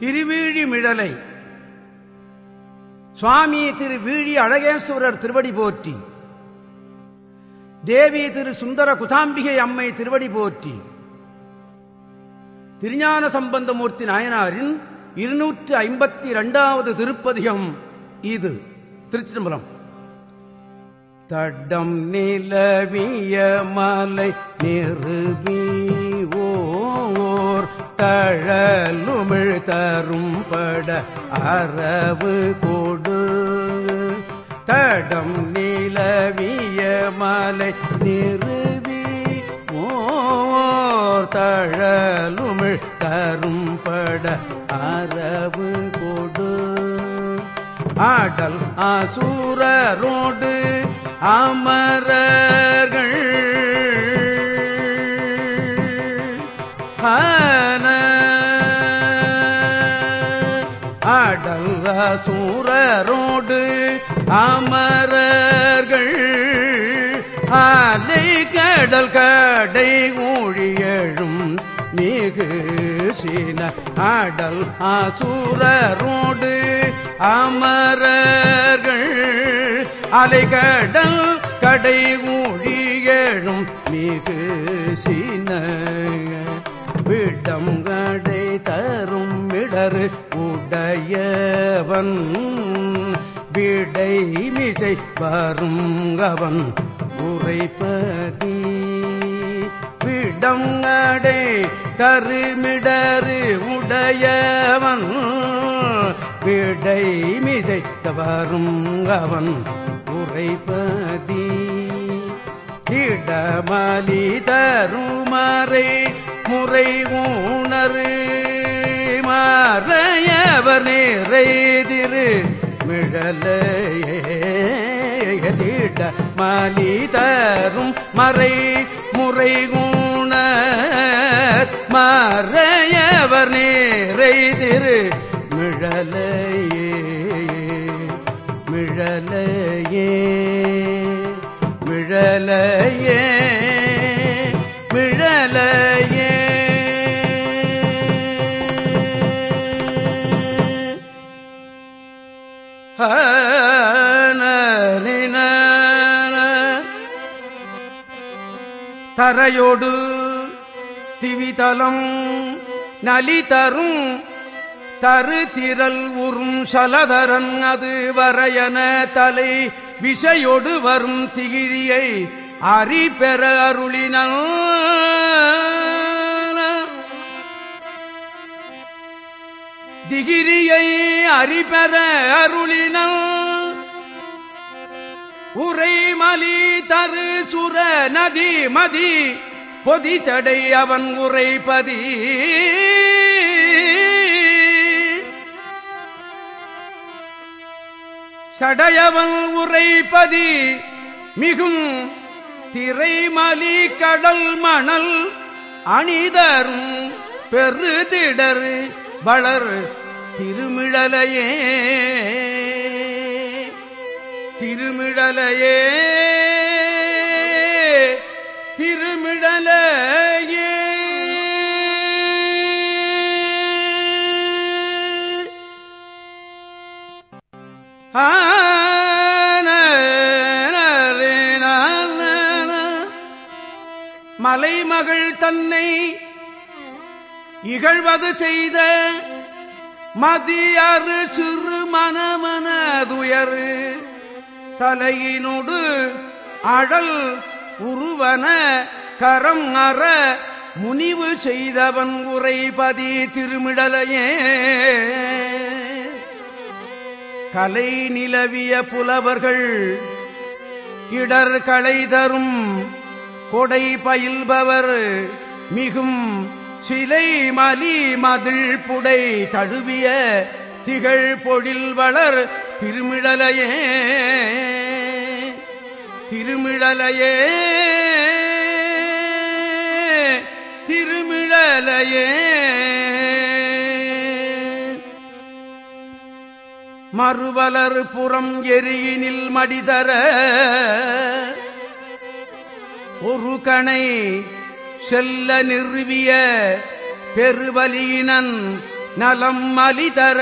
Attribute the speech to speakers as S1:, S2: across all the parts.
S1: திருவீழிமிழலை சுவாமி திரு வீழி அழகேஸ்வரர் திருவடி போற்றி. தேவி திரு சுந்தர குதாம்பிகை அம்மை திருவடி போற்றி. திருஞான சம்பந்தமூர்த்தி நாயனாரின் இருநூற்று ஐம்பத்தி இரண்டாவது திருப்பதிகம் இது திருச்சிதம்பரம். தடம் நிலவிய மலை நிறுவிய தழலுமிழ் தரும் பட அரவு கொடு. தடம் நிலவிய மலை நிறுவி ஓர் தழலுமிழ் தரும் பட அரவு கொடு. ஆடல் அசூரரோடு அமரர்கள் சூரரோடு அமரர்கள் அலை கடல் கடை ஊழியழும் மிகு சீன ஆடல் அசூரரோடு அமரர்கள் அலைகடல் கடை ஊழியழும் மிகு சீன விடம் கடை தரும் இடரு உடையவன். விடை மிசை வரும் அவன் உரைப்பதி விடங்கடை கருமிடரு உடையவன். விடை மிதைத்த வரும் அவன் உரைப்பதி இடமலி தருமறை முறை உணரு நிறை திரு மிழலையதிட மலி தரும் மறை முறை குண மறை தரையோடு திவிதலம் நலி தரும் தரு திரல் உறும் சலதரன் அது வரையன தலை விஷயோடு வரும் திகிரியை அறி பெற அருளின திகிரியை அறிபெற அருளினல். உரைமலி தரு சுர நதி மதி பொதிச்சடை அவன் உரைபதி சடையவன் உரைபதி மிகும் திரைமலி கடல் மணல் அணிதரும் பெருதிடர் வளர் திருமிழலையே. திருமிழலையே திருமிழலையே மலைமகள் தன்னை இகழ்வது செய்த மதியறு சிறு மனமனதுயரு. தலையினொடு அழல் உருவன கரம் அற முனிவு செய்தவன் உரைபதி திருமிடலையே. கலை நிலவிய புலவர்கள் இடர் களை தரும் கொடை பயில்பவர் மிகும் சிலை மலி மதில் புடை தழுவிய திகழ் பொழில் வளர் திருமிழலையே திருமிழலையே திருமிழலையே. மறுவலர் புறம் எரியினில் மடிதர ஒரு கணை செல்ல நிறுவிய பெருவலியினன் நலம் மலிதர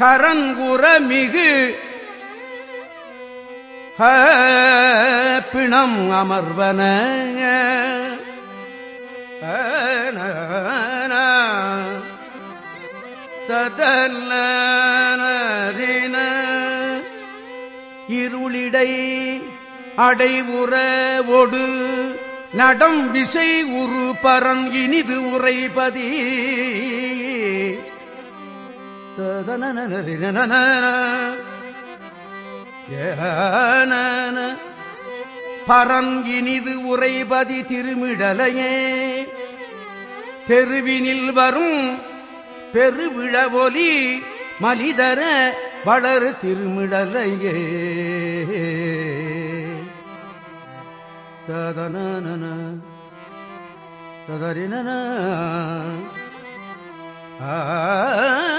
S1: கரங்குற மிகு பிணம் அமர்வன. ஆ, இருளிடை அடைவுற ஒடு. நடம் விசை உரு பரம் இனிது உரைபதி பரங்கினிது உரைபதி திருமிடலையே. தெருவினில் வரும் பெருவிழவொலி மலிதர வளர் திருமிடலையே. ததன ததறின ஆ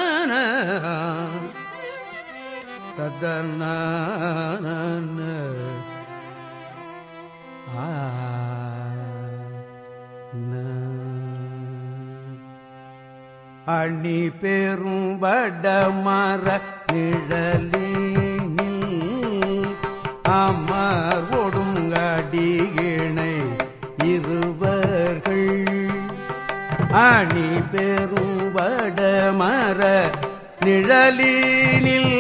S1: ததன அணி பெரும் வடமர நிழலினில் அமர் ஒடுங்கடியினை இருவர்கள் அணி பெரும் வடமர நிழலினில்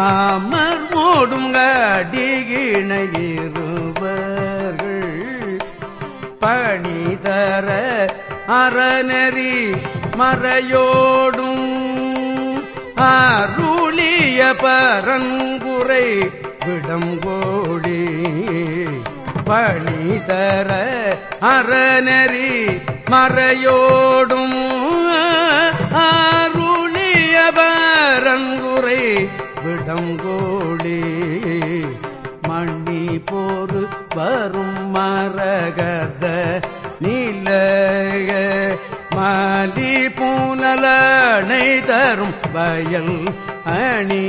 S1: அமர் ஒடுங்கடியினை இருவர்கள் பணிதர அறநெறி மறையோடும் அருளிய பரங்குறை விடங்கோடி பணிதர அறநெறி மறையோடும் அருளிய பரங்குறை விடங்கோடி மண்ணி போரு வரும் மரகத நிலைய. மாலி பூனலனை தரும் வயல் அணி.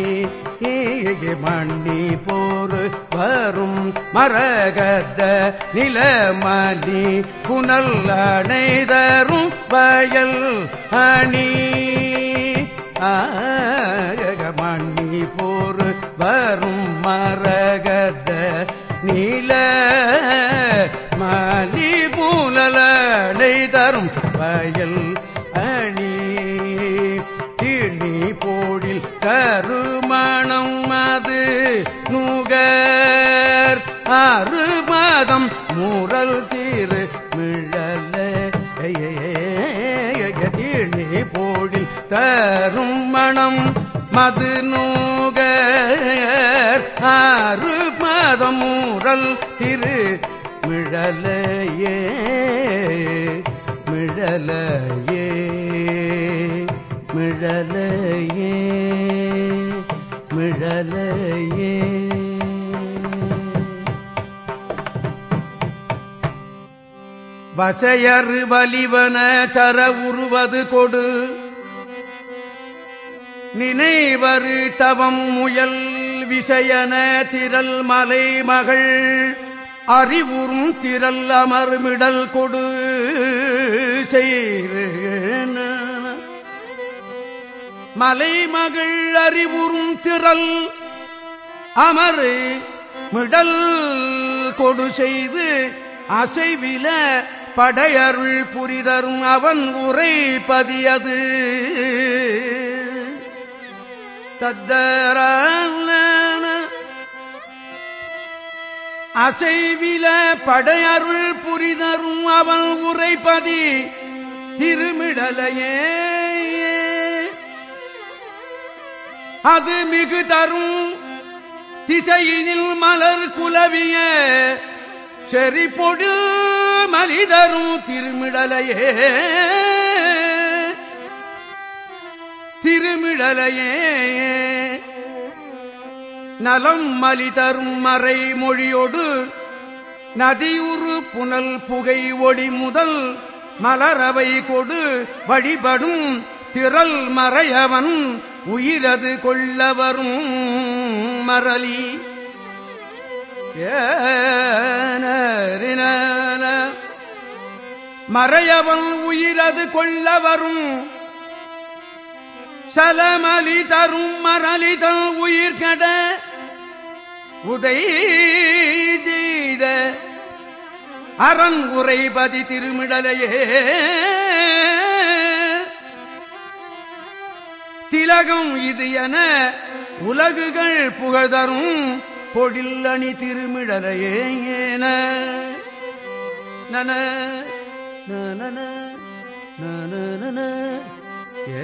S1: மண்ணி போரு வரும் மரகத நிலமலி புனல் அணை தரும் வயல் அணி. ஆ ரகத நீல மலி பூலலை தரும் வயல் அணி. திணி போடில் கருமணம் அது நுகர். ஆறு மாதம் முரல் தீரு மிழலே. திணி போடில் தரும் மணம் மது நூ ஆறு மதமூரல் திரு மிழலையே மிழலையே மிழலையே மிழலையே. வசையறு வலிவன சர உருவது கொடு. நினைவரு தவம் முயல் விஷயன திரள் மலை மகள். அறிவுறும் திரல் அமர்மிடல் கொடு செய்து மலைமகள் அறிவுறும் திரல் அமர் மிடல் கொடு செய்து அசைவில படையருள் புரிதரும் அவன் உரை பதியது. தத்தராவு அசைவில படையருள் புரிதரும் அவன் உரைப்பதி திருமிடலையே. அது மிகு தரும் திசையினில் மலர் குலவிய செறிப்பொடு மலிதரும் திருமிடலையே. திருமிடலையே. நலம் மலிதரும் மறை மொழியோடு நதியுறு புனல் புகை ஒளி முதல் மலரவை கொடு வழிபடும் திரள் மறையவன் உயிரது கொள்ள வரும் மரளி மறையவன் உயிரது கொள்ள வரும் சலமலி தரும் மரளிதல் உயிர் கட உதை செய்த அரண் உரைபதி திருமிடலையே. திலகம் இது என உலகுகள் புகழ்தரும் பொழில்லணி திருமிடலையே ஏன. நன நன நன ஏ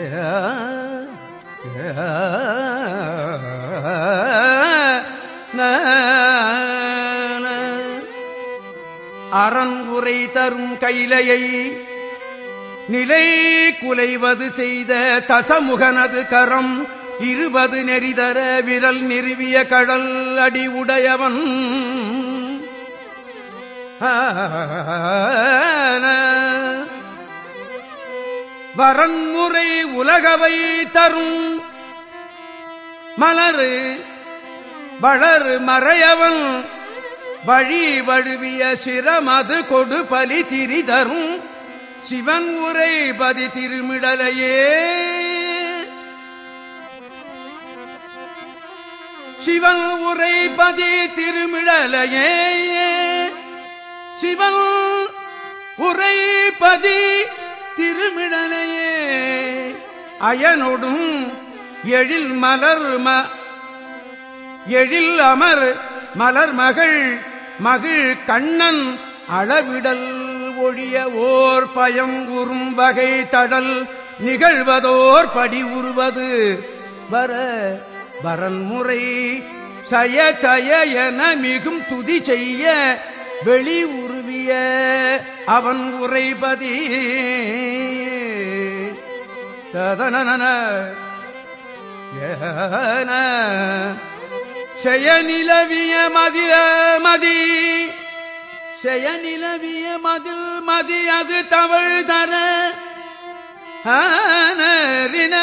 S1: அறங்குறை தரும் கைலையை நிலை குலைவது செய்த தசமுகனது கரம் இருபது நெறிதர விரல் நிறுவிய கடல் அடி உடையவன். வரன்முறை உலகவை தரும் மலரு வளர் மறையவன். வழி வழுவிய சிரமது கொடு பலி திரிதரும். சிவன் உரை பதி திருமிடலையே. சிவன் உரை பதி திருமிடலையே. சிவன் உரை பதி திருமிடலையே. அயனொடும் எழில் மலர் எழில் அமர் மலர் மகள் மகிழ் கண்ணன் அளவிடல் ஒழிய ஓர் பயங்குறும் வகை தடல் நிகழ்வதோர் படி உருவது. வர வரன்முறை சய சய என மிகும் துதி செய்ய வெளி உருவிய அவன் உரைபதி சதனன ஏன செய நிலவிய மதில மதி. செய நிலவிய மதில் மதி அது தவழ் தர. ஆனரின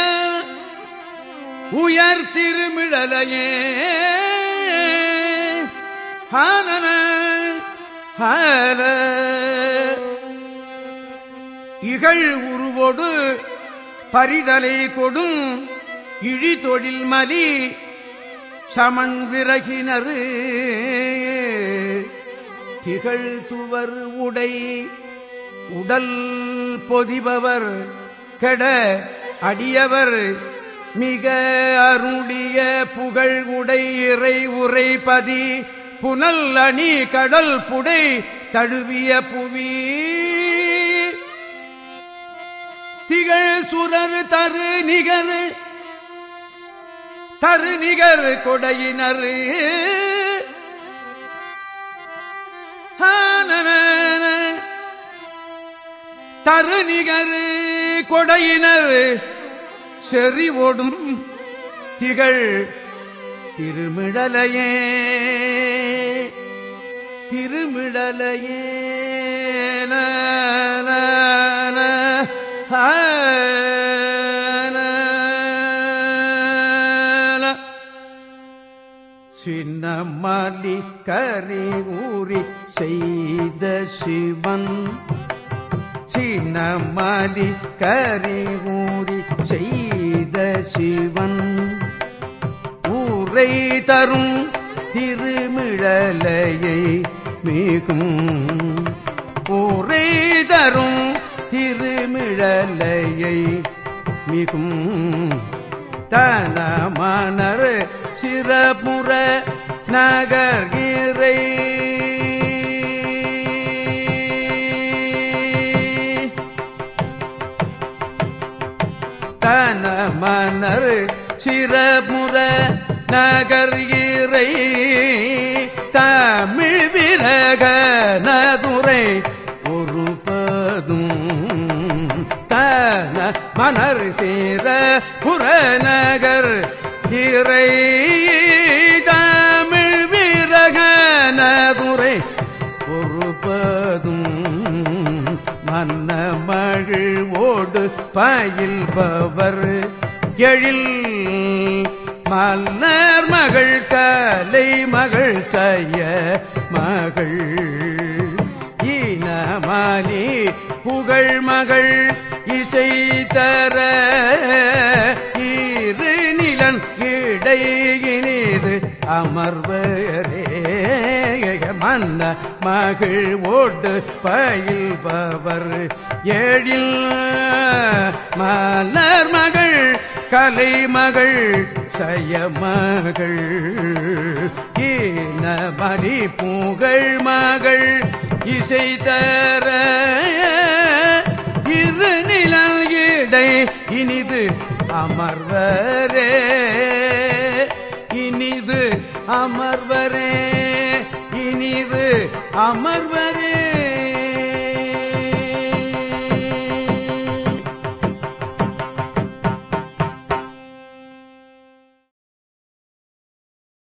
S1: உயர் திருமிழலையே. ஹானன ஹர இகழ் உருவோடு பரிதலை கொடும் இழி தொழில் மலி. சமன் விறகினரு திகழ் துவர் உடை உடல் பொதிபவர் கெட அடியவர் மிக அருளிய புகழ் உடை இறை உரை பதி புனல் அணி கடல் புடை தழுவிய புவி. திகழ் சுரர் தரு நிகர் தருநிகர் கொடையினர். தருநிகர் கொடையினர். செறி ஓடும் திகழ் திருமிடலையே. திருமிடலையே. மலி கரி ஊறி செய்த சிவன். சினமலி கரி ஊறி செய்த சிவன். ஊரை தரும் திருமிழலையை மிகும். ஊரை தரும் திருமிழலையை மிகும். தன மனர் சிறப்புற நகர்கிறை தன மன்னர் சிறமுற நகர் தமிழ் விலக நதுரை ஒருபதும் தன மன்னர் சிற புறநகர் இறை பயில்பவர் எழில் மன்னர் மகள் கலை மகள் செய்ய மகள் இனமாலி புகழ் மகள் இசை தர இரு நிலன் இடையினிது அமர்வரே மன்ன மகிழ் ஓட்டு பயில்பவர் எழில் மலர் மகள் கலைமகள் சயமகள் ஈன மணி பூகள் மகள் இசை தர இரு நிழல் இடை இனிது அமர்வரே இனிது அமர்வரே இனிது அமர்